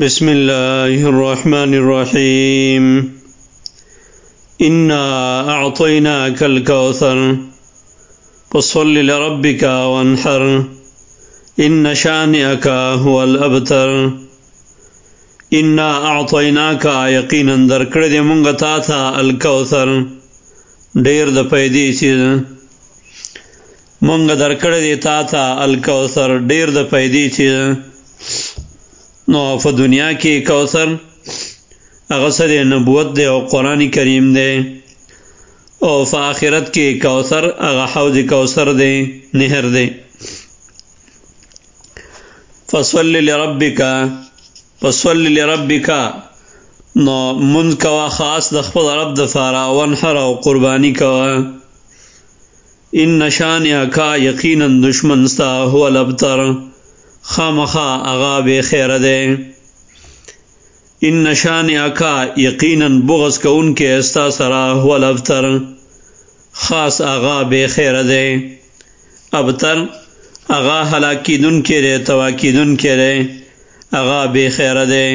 بسم الله الرحمن الرحيم إنا أعطيناك الكوثر فصل لربك وانحر إن شانئك هو الأبتر. إنا أعطيناك يقينا دركر دي منغتاتا الكوثر دير دا پیدی چیز. منگ درکڑ دی تا تھا الکوثر. ڈیر د پیدی چیز. نو ف دنیا کی کوثر اغسر نبوت دے او قرآن کریم دے او فاخرت کی کوثر اغ حوض کوثر دے نہر دے فصل لربی کا فصل لربی کا نو من کوا خاص دخل رب دفارا ونحر او قربانی کوا ان نشان کا یقیناً دشمن سا هو الابتر. خامخا اغا بے خیر دے۔ ان نشان کا یقیناً بغض کا ان کے استا سرا ہو ابتر خاص آغا بے خیر دے۔ ابتر آغا ہلاکی دن کے رے توا کی دن کے رے آغا بے خیر دے۔